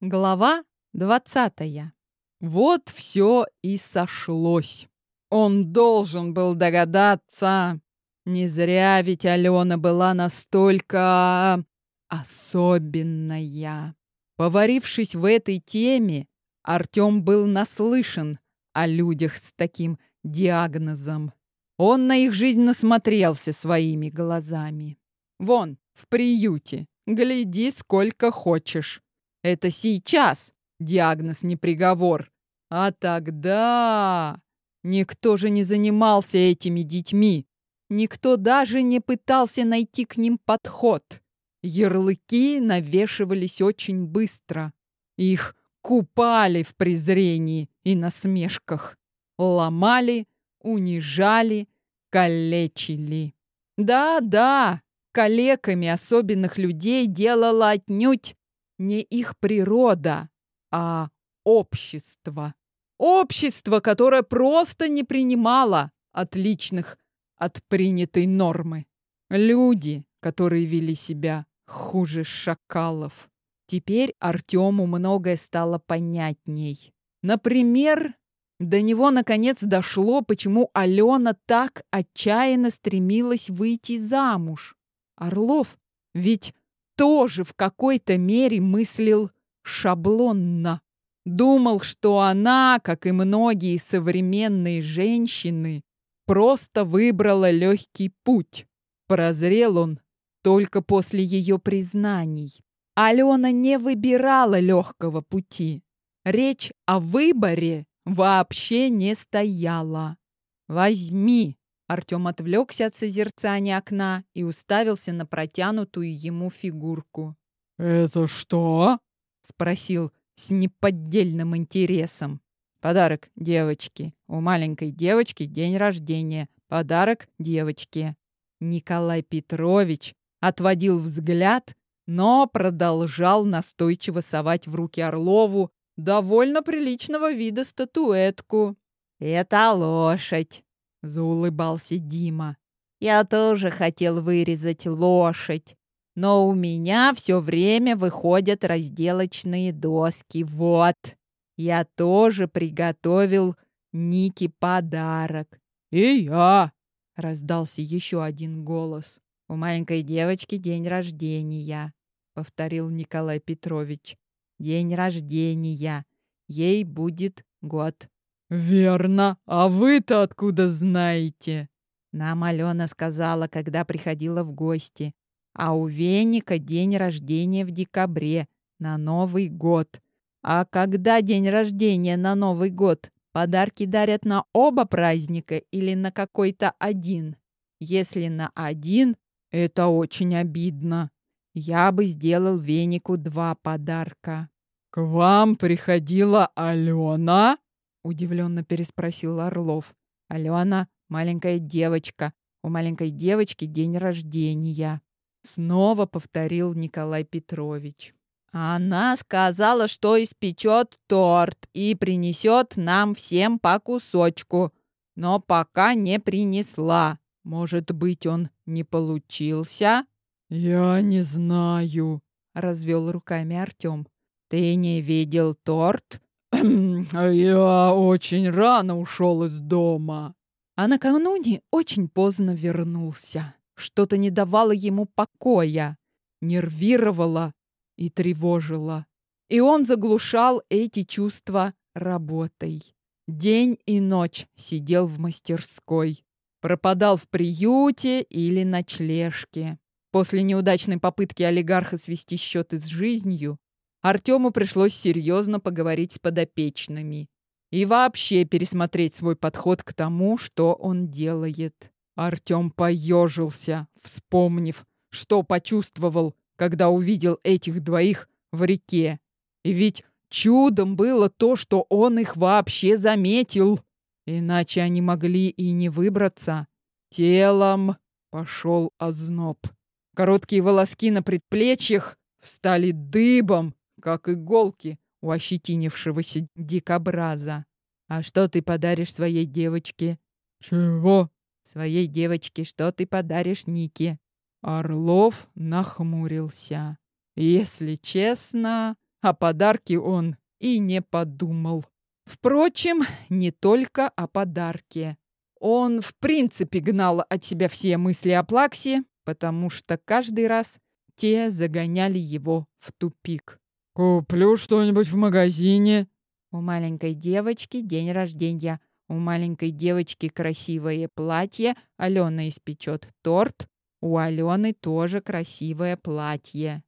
Глава двадцатая. Вот все и сошлось. Он должен был догадаться. Не зря ведь Алена была настолько особенная. Поварившись в этой теме, Артем был наслышан о людях с таким диагнозом. Он на их жизнь насмотрелся своими глазами. Вон, в приюте, гляди сколько хочешь. Это сейчас диагноз не приговор. А тогда никто же не занимался этими детьми. Никто даже не пытался найти к ним подход. Ярлыки навешивались очень быстро. Их купали в презрении и насмешках. Ломали, унижали, калечили. Да-да, калеками особенных людей делала отнюдь не их природа, а общество. Общество, которое просто не принимало отличных от принятой нормы. Люди, которые вели себя хуже шакалов. Теперь Артему многое стало понятней. Например, до него наконец дошло, почему Алена так отчаянно стремилась выйти замуж. Орлов ведь тоже в какой-то мере мыслил шаблонно. Думал, что она, как и многие современные женщины, просто выбрала легкий путь. Прозрел он только после ее признаний. Алена не выбирала легкого пути. Речь о выборе вообще не стояла. «Возьми!» Артем отвлекся от созерцания окна и уставился на протянутую ему фигурку. «Это что?» — спросил с неподдельным интересом. «Подарок девочке. У маленькой девочки день рождения. Подарок девочке». Николай Петрович отводил взгляд, но продолжал настойчиво совать в руки Орлову довольно приличного вида статуэтку. «Это лошадь», — заулыбался Дима. «Я тоже хотел вырезать лошадь, но у меня все время выходят разделочные доски. Вот, я тоже приготовил Нике подарок». «И я!» — раздался еще один голос. «У маленькой девочки день рождения», — повторил Николай Петрович. «День рождения. Ей будет год». «Верно. А вы-то откуда знаете?» Нам Алена сказала, когда приходила в гости. А у Веника день рождения в декабре, на Новый год. А когда день рождения на Новый год? Подарки дарят на оба праздника или на какой-то один? Если на один, это очень обидно. Я бы сделал Венику два подарка. «К вам приходила Алена?» Удивленно переспросил Орлов. Алена — маленькая девочка. У маленькой девочки день рождения. Снова повторил Николай Петрович. Она сказала, что испечет торт и принесет нам всем по кусочку, но пока не принесла. Может быть, он не получился? Я не знаю, развел руками Артем. Ты не видел торт? Я очень рано ушел из дома. А накануне очень поздно вернулся. Что-то не давало ему покоя, нервировало и тревожило. И он заглушал эти чувства работой. День и ночь сидел в мастерской. Пропадал в приюте или ночлежке. После неудачной попытки олигарха свести счеты с жизнью, Артему пришлось серьезно поговорить с подопечными и вообще пересмотреть свой подход к тому, что он делает. Артем поежился, вспомнив, что почувствовал, когда увидел этих двоих в реке. И ведь чудом было то, что он их вообще заметил. Иначе они могли и не выбраться. Телом пошел озноб. Короткие волоски на предплечьях встали дыбом, как иголки у ощетинившегося дикобраза. «А что ты подаришь своей девочке?» «Чего?» «Своей девочке что ты подаришь Нике?» Орлов нахмурился. Если честно, О подарке он и не подумал. Впрочем, не только о подарке. Он, в принципе, гнал от себя все мысли о Плаксе, потому что каждый раз те загоняли его в тупик. «Куплю что-нибудь в магазине». У маленькой девочки день рождения. У маленькой девочки красивое платье. Алена испечет торт. У Алены тоже красивое платье.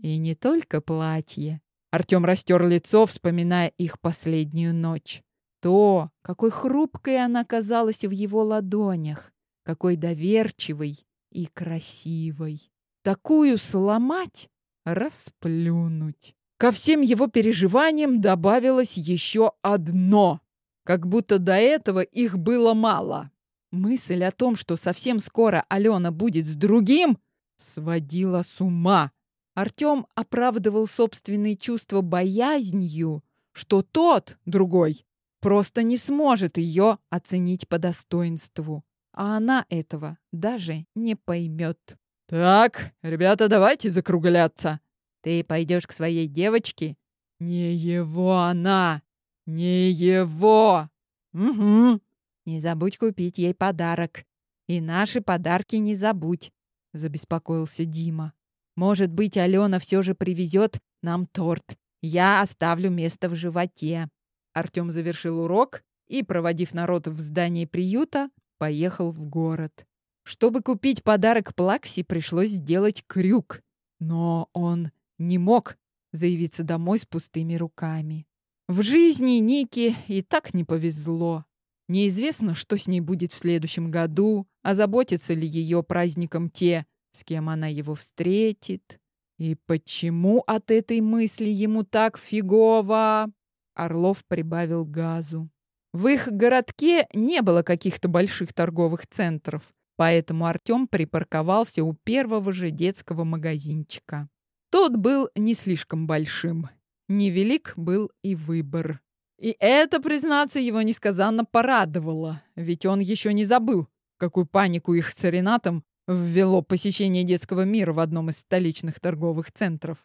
И не только платье. Артем растер лицо, вспоминая их последнюю ночь. То, какой хрупкой она казалась в его ладонях, какой доверчивой и красивой. Такую сломать, расплюнуть. Ко всем его переживаниям добавилось еще одно. Как будто до этого их было мало. Мысль о том, что совсем скоро Алена будет с другим, сводила с ума. Артем оправдывал собственные чувства боязнью, что тот, другой, просто не сможет ее оценить по достоинству. А она этого даже не поймет. «Так, ребята, давайте закругляться. Ты пойдешь к своей девочке?» «Не его она! Не его!» «Угу. Не забудь купить ей подарок. И наши подарки не забудь», — забеспокоился Дима. «Может быть, Алена все же привезет нам торт. Я оставлю место в животе». Артем завершил урок и, проводив народ в здании приюта, поехал в город. Чтобы купить подарок Плакси, пришлось сделать крюк. Но он не мог заявиться домой с пустыми руками. В жизни Нике и так не повезло. Неизвестно, что с ней будет в следующем году, а заботятся ли ее праздником те, с кем она его встретит. И почему от этой мысли ему так фигово? Орлов прибавил газу. В их городке не было каких-то больших торговых центров, поэтому Артем припарковался у первого же детского магазинчика. Тот был не слишком большим. Невелик был и выбор. И это, признаться, его несказанно порадовало, ведь он еще не забыл, какую панику их с Ренатом ввело посещение детского мира в одном из столичных торговых центров.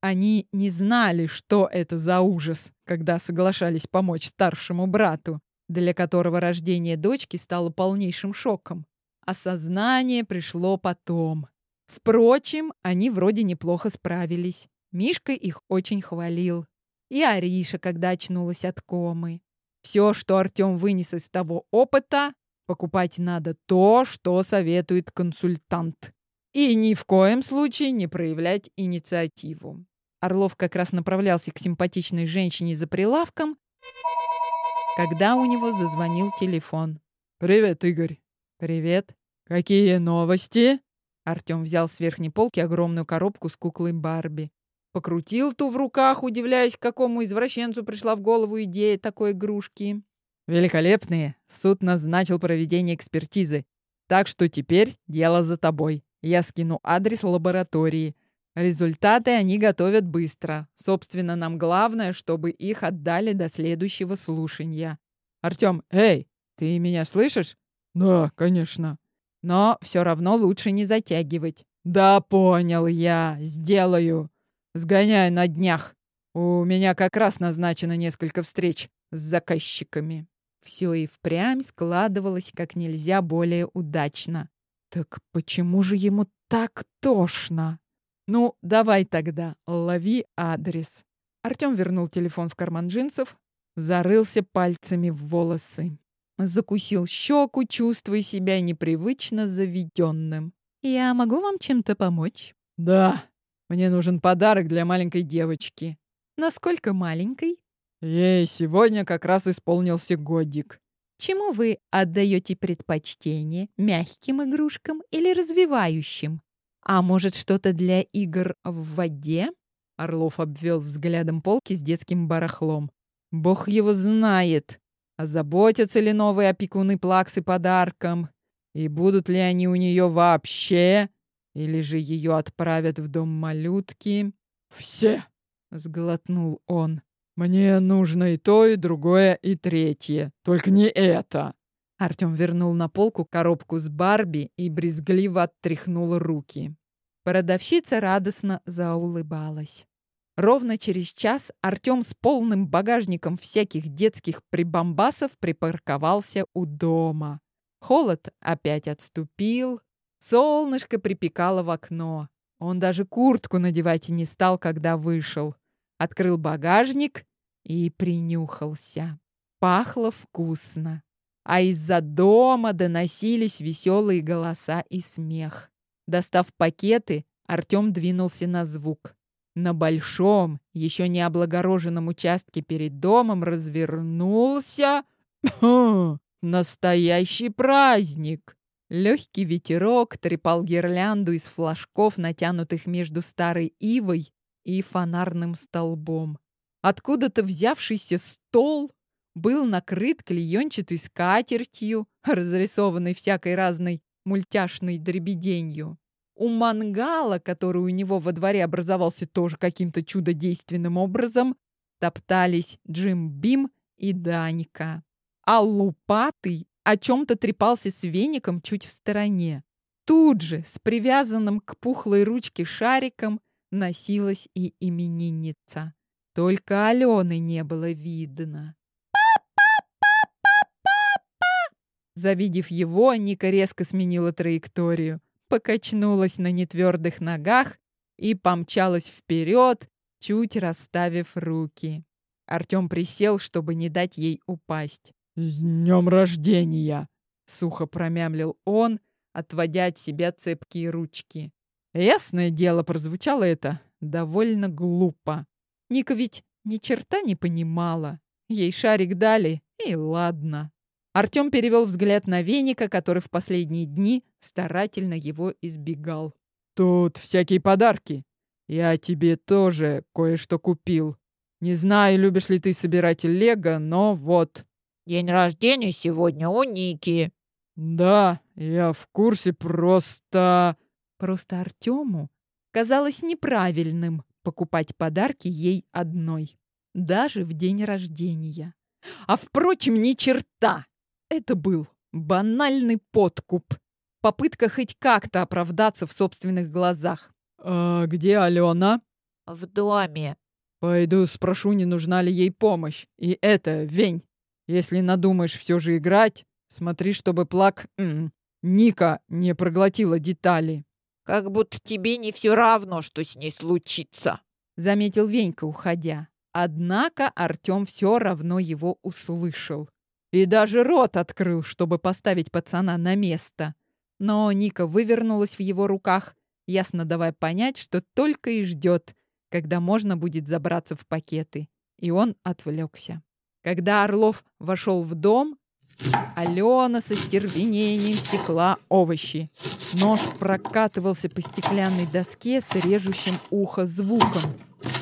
Они не знали, что это за ужас, когда соглашались помочь старшему брату, для которого рождение дочки стало полнейшим шоком. Осознание пришло потом. Впрочем, они вроде неплохо справились. Мишка их очень хвалил. И Ариша, когда очнулась от комы. Все, что Артем вынес из того опыта, покупать надо то, что советует консультант. И ни в коем случае не проявлять инициативу. Орлов как раз направлялся к симпатичной женщине за прилавком, когда у него зазвонил телефон. «Привет, Игорь». «Привет». «Какие новости?» Артем взял с верхней полки огромную коробку с куклой Барби. Покрутил ту в руках, удивляясь, какому извращенцу пришла в голову идея такой игрушки. «Великолепные! Суд назначил проведение экспертизы. Так что теперь дело за тобой. Я скину адрес лаборатории. Результаты они готовят быстро. Собственно, нам главное, чтобы их отдали до следующего слушания. Артём, эй, ты меня слышишь? Да, конечно. Но все равно лучше не затягивать. Да, понял я. Сделаю. Сгоняю на днях. У меня как раз назначено несколько встреч с заказчиками. Все и впрямь складывалось как нельзя более удачно. Так почему же ему так тошно? «Ну, давай тогда, лови адрес». Артём вернул телефон в карман джинсов, зарылся пальцами в волосы. Закусил щеку, чувствуя себя непривычно заведенным. «Я могу вам чем-то помочь?» «Да, мне нужен подарок для маленькой девочки». «Насколько маленькой?» «Ей сегодня как раз исполнился годик». «Чему вы отдаете предпочтение? Мягким игрушкам или развивающим?» А может, что-то для игр в воде? Орлов обвел взглядом полки с детским барахлом. Бог его знает, заботятся ли новые опекуны Плаксы подарком, и будут ли они у нее вообще, или же ее отправят в дом малютки. «Все!» — сглотнул он. «Мне нужно и то, и другое, и третье. Только не это!» Артем вернул на полку коробку с Барби и брезгливо оттряхнул руки. Продавщица радостно заулыбалась. Ровно через час Артем с полным багажником всяких детских прибамбасов припарковался у дома. Холод опять отступил, солнышко припекало в окно. Он даже куртку надевать не стал, когда вышел. Открыл багажник и принюхался. Пахло вкусно. А из-за дома доносились веселые голоса и смех. Достав пакеты, Артем двинулся на звук. На большом, еще не облагороженном участке перед домом развернулся... Настоящий праздник! Легкий ветерок трепал гирлянду из флажков, натянутых между старой ивой и фонарным столбом. Откуда-то взявшийся стол был накрыт клеенчатой скатертью, разрисованной всякой разной мультяшной дребеденью. У мангала, который у него во дворе образовался тоже каким-то чудодейственным образом, топтались Джим Бим и Даника. А лупатый о чем-то трепался с веником чуть в стороне. Тут же, с привязанным к пухлой ручке шариком, носилась и именинница. Только Алены не было видно. Завидев его, Ника резко сменила траекторию покачнулась на нетвердых ногах и помчалась вперед, чуть расставив руки. Артем присел, чтобы не дать ей упасть. «С днем рождения!» — сухо промямлил он, отводя от себя цепкие ручки. Ясное дело, прозвучало это довольно глупо. Ника ведь ни черта не понимала. Ей шарик дали, и ладно. Артем перевел взгляд на веника, который в последние дни старательно его избегал. «Тут всякие подарки. Я тебе тоже кое-что купил. Не знаю, любишь ли ты собирать лего, но вот». «День рождения сегодня у Ники». «Да, я в курсе, просто...» Просто Артему казалось неправильным покупать подарки ей одной, даже в день рождения. А впрочем, ни черта! Это был банальный подкуп. Попытка хоть как-то оправдаться в собственных глазах. «А где Алена?» «В доме». «Пойду спрошу, не нужна ли ей помощь. И это, Вень, если надумаешь все же играть, смотри, чтобы плак... М -м, Ника не проглотила детали». «Как будто тебе не все равно, что с ней случится», — заметил Венька, уходя. Однако Артем все равно его услышал. И даже рот открыл, чтобы поставить пацана на место. Но Ника вывернулась в его руках, ясно давая понять, что только и ждет, когда можно будет забраться в пакеты. И он отвлекся. Когда Орлов вошел в дом, Алена со стервенением секла овощи. Нож прокатывался по стеклянной доске с режущим ухо звуком.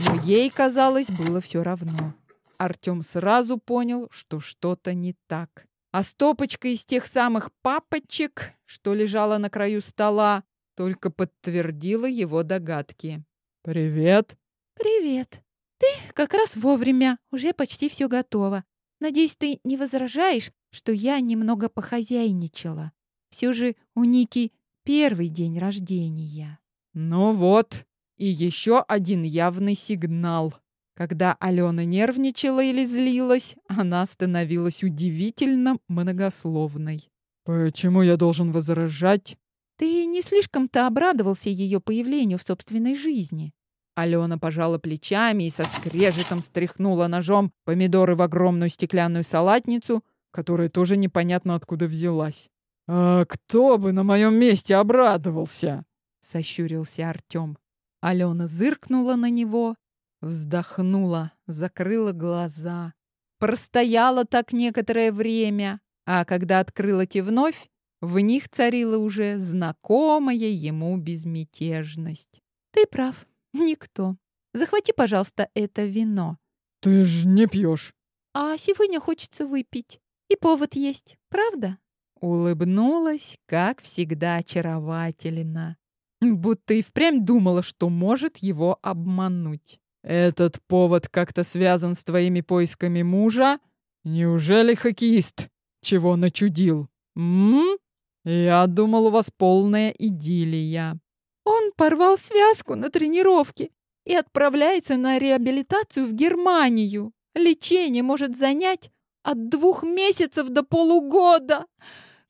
Но ей, казалось, было все равно. Артем сразу понял, что что-то не так. А стопочка из тех самых папочек, что лежала на краю стола, только подтвердила его догадки. «Привет!» «Привет! Ты как раз вовремя, уже почти все готово. Надеюсь, ты не возражаешь, что я немного похозяйничала. Все же у Ники первый день рождения». «Ну вот, и еще один явный сигнал», когда Алена нервничала или злилась, она становилась удивительно многословной. «Почему я должен возражать?» «Ты не слишком-то обрадовался ее появлению в собственной жизни». Алена пожала плечами и со скрежетом стряхнула ножом помидоры в огромную стеклянную салатницу, которая тоже непонятно откуда взялась. «А кто бы на моем месте обрадовался?» — сощурился Артем. Алена зыркнула на него Вздохнула, закрыла глаза. Простояла так некоторое время, а когда открыла те вновь, в них царила уже знакомая ему безмятежность. «Ты прав, никто. Захвати, пожалуйста, это вино». «Ты ж не пьешь». «А сегодня хочется выпить. И повод есть, правда?» Улыбнулась, как всегда, очаровательно. Будто и впрямь думала, что может его обмануть. Этот повод как-то связан с твоими поисками мужа? Неужели хоккеист чего начудил? М? Я думал, у вас полная идиллия. Он порвал связку на тренировке и отправляется на реабилитацию в Германию. Лечение может занять от двух месяцев до полугода,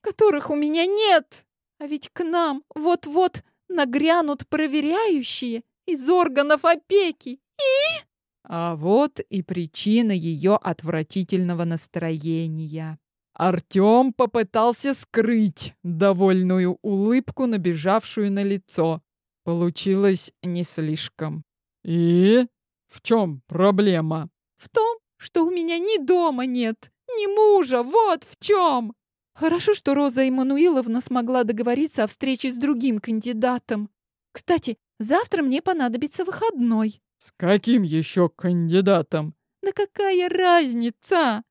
которых у меня нет. А ведь к нам вот-вот нагрянут проверяющие из органов опеки. И... А вот и причина ее отвратительного настроения. Артем попытался скрыть довольную улыбку, набежавшую на лицо. Получилось не слишком. «И? В чем проблема?» «В том, что у меня ни дома нет, ни мужа, вот в чем!» Хорошо, что Роза Эммануиловна смогла договориться о встрече с другим кандидатом. Кстати, завтра мне понадобится выходной. С каким еще кандидатом? Да какая разница?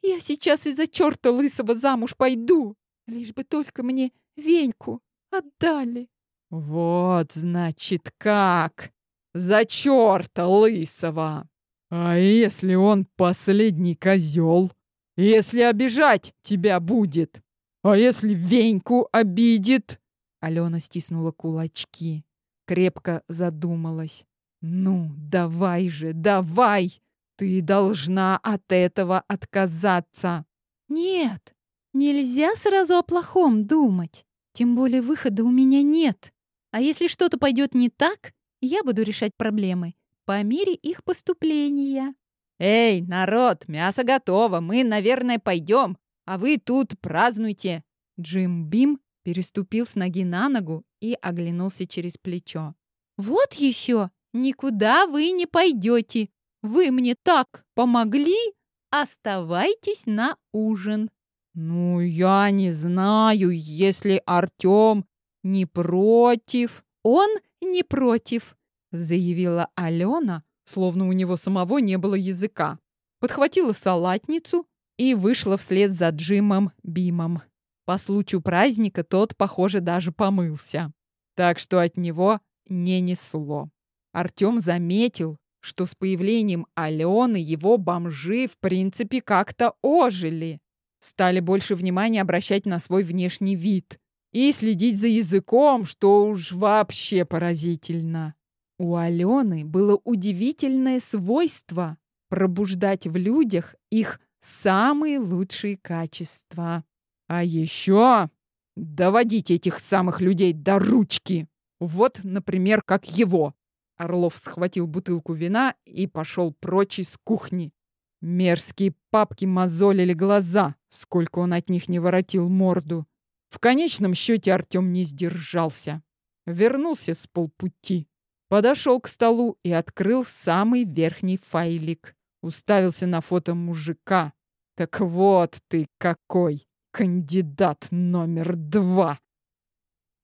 Я сейчас из-за черта лысого замуж пойду. Лишь бы только мне Веньку отдали. Вот, значит, как. За черта лысого. А если он последний козел? Если обижать тебя будет? А если Веньку обидит? Алена стиснула кулачки, крепко задумалась. Ну, давай же, давай! Ты должна от этого отказаться. Нет, нельзя сразу о плохом думать. Тем более выхода у меня нет. А если что-то пойдет не так, я буду решать проблемы по мере их поступления. «Эй, народ, мясо готово, мы, наверное, пойдем, а вы тут празднуйте!» Джим Бим переступил с ноги на ногу и оглянулся через плечо. «Вот еще! Никуда вы не пойдете! Вы мне так помогли! Оставайтесь на ужин!» «Ну, я не знаю, если Артем не против...» «Он не против!» — заявила Алена, словно у него самого не было языка. Подхватила салатницу и вышла вслед за Джимом Бимом. По случаю праздника тот, похоже, даже помылся. Так что от него не несло. Артем заметил, что с появлением Алены его бомжи в принципе как-то ожили. Стали больше внимания обращать на свой внешний вид и следить за языком, что уж вообще поразительно. У Алены было удивительное свойство пробуждать в людях их самые лучшие качества. А еще доводить этих самых людей до ручки. Вот, например, как его. Орлов схватил бутылку вина и пошел прочь из кухни. Мерзкие папки мозолили глаза, сколько он от них не воротил морду. В конечном счете Артем не сдержался. Вернулся с полпути. Подошел к столу и открыл самый верхний файлик. Уставился на фото мужика. Так вот ты какой! Кандидат номер два!